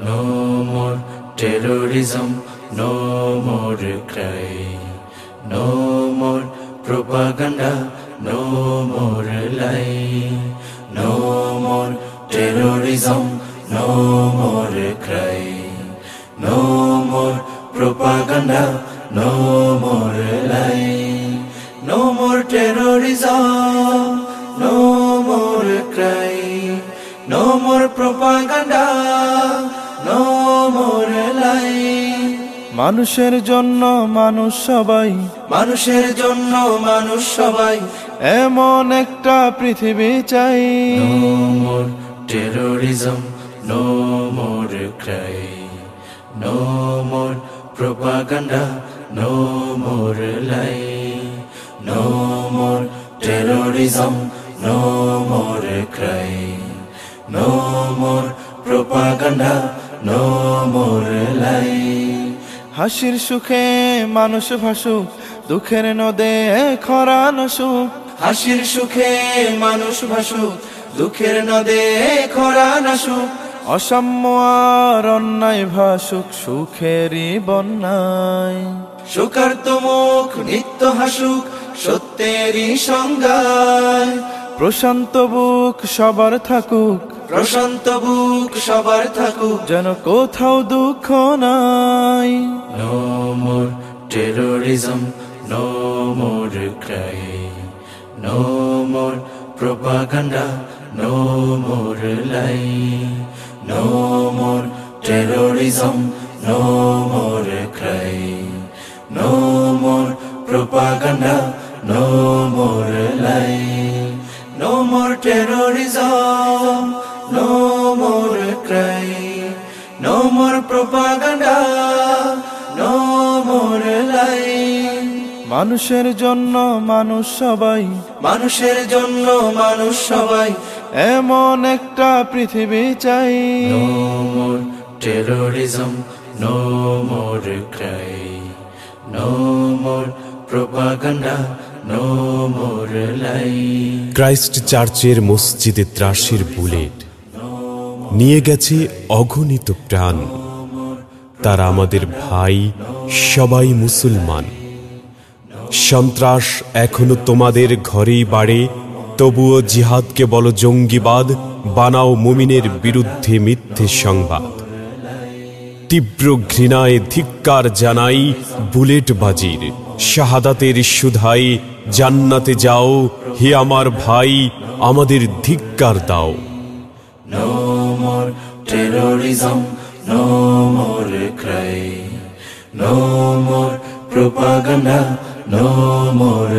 no more terrorism, no more crime, no more propaganda, no more lie, no more terrorism, no more crime, no more propaganda, no more lie, no more terrorism, no মানুষের জন্য মানুষ সবাই। মানুষের জন্য মানুষ সবাই। এমন একটা পৃথিবী চাই। Terrorism no more cry no more propaganda no more lie no more terrorism no more cry no more propaganda no more lie হাসির সুখে মানুষ ভাসুক দুঃখের নদে খরা নসুক হাসির সুখে মানুষ ভাসুক দুঃখের নদে খরা নাসুক অসাম্য আর অন্যায় ভাসুক সুখেরই বন্যায়। সুকার্ত মুখ নিত্য হাসুক সত্যেরই সংজ্ঞায়। প্রশান্ত বুক সবার থাকুক প্রশান্ত বুক সবার থাকুক। যেন কোথাও দুঃখ নাই No more terrorism, no more crime, no more propaganda, no more lie, no more terrorism, no more crime, no more propaganda, no more lie, no more terrorism, no more crime, no more propaganda, মানুষের জন্য মানুষ সবাই। মানুষের জন্য মানুষ সবাই। এমন একটা পৃথিবী চাই। Terrorism, no more crime, no more propaganda, no more lie. Christ চার্চের মসজিদে ত্রাসের বুলেট। নিয়ে গেছে অগণিত প্রাণ। তারা আমাদের ভাই সবাই মুসলমান। সন্ত্রাস এখনও তোমাদের ঘরেই বাড়ে তবুও জিহাদকে বলো জঙ্গিবাদ বানাও মুমিনের বিরুদ্ধে মিথ্যে সংবাদ। তীব্র ঘৃণায় ধিক্কার জানাই বুলেট বাজির শাহাদাতের সুধাই জান্নাতে যাও হে আমার ভাই আমাদের ধিক্কার দাও। No more propaganda, मोर